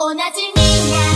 同じ